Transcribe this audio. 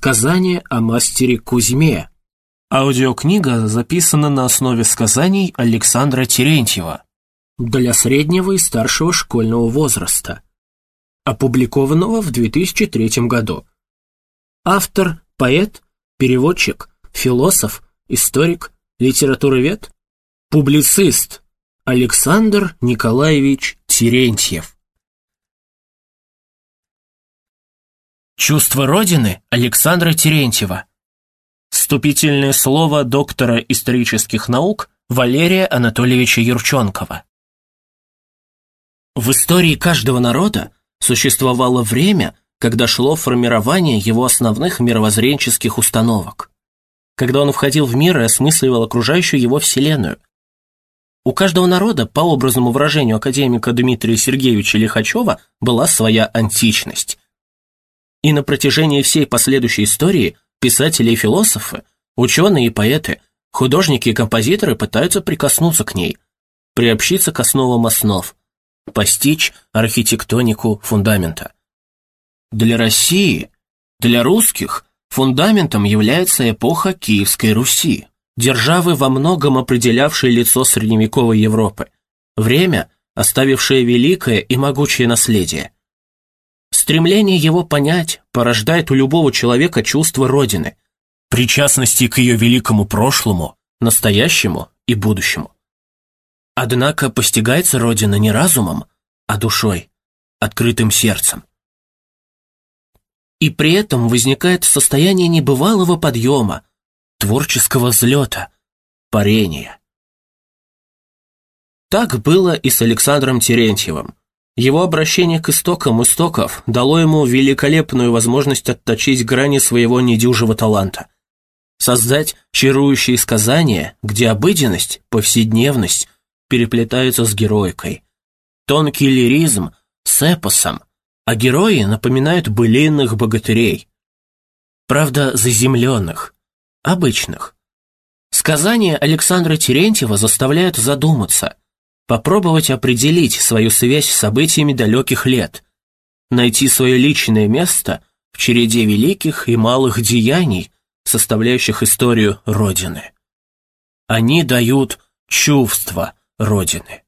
Сказание о мастере Кузьме. Аудиокнига записана на основе сказаний Александра Терентьева для среднего и старшего школьного возраста, опубликованного в 2003 году. Автор – поэт, переводчик, философ, историк, литературовед, публицист Александр Николаевич Терентьев. Чувство Родины Александра Терентьева. Вступительное слово доктора исторических наук Валерия Анатольевича Юрченкова. В истории каждого народа существовало время, когда шло формирование его основных мировоззренческих установок. Когда он входил в мир и осмысливал окружающую его вселенную. У каждого народа, по образному выражению академика Дмитрия Сергеевича Лихачева, была своя античность и на протяжении всей последующей истории писатели и философы, ученые и поэты, художники и композиторы пытаются прикоснуться к ней, приобщиться к основам основ, постичь архитектонику фундамента. Для России, для русских, фундаментом является эпоха Киевской Руси, державы во многом определявшей лицо средневековой Европы, время, оставившее великое и могучее наследие – Стремление его понять порождает у любого человека чувство Родины, причастности к ее великому прошлому, настоящему и будущему. Однако постигается Родина не разумом, а душой, открытым сердцем. И при этом возникает состояние небывалого подъема, творческого взлета, парения. Так было и с Александром Терентьевым, его обращение к истокам истоков дало ему великолепную возможность отточить грани своего недюжего таланта. Создать чарующие сказания, где обыденность, повседневность переплетаются с героикой. Тонкий лиризм с эпосом, а герои напоминают былинных богатырей. Правда, заземленных, обычных. Сказания Александра Терентьева заставляют задуматься – попробовать определить свою связь с событиями далеких лет, найти свое личное место в череде великих и малых деяний, составляющих историю Родины. Они дают чувство Родины.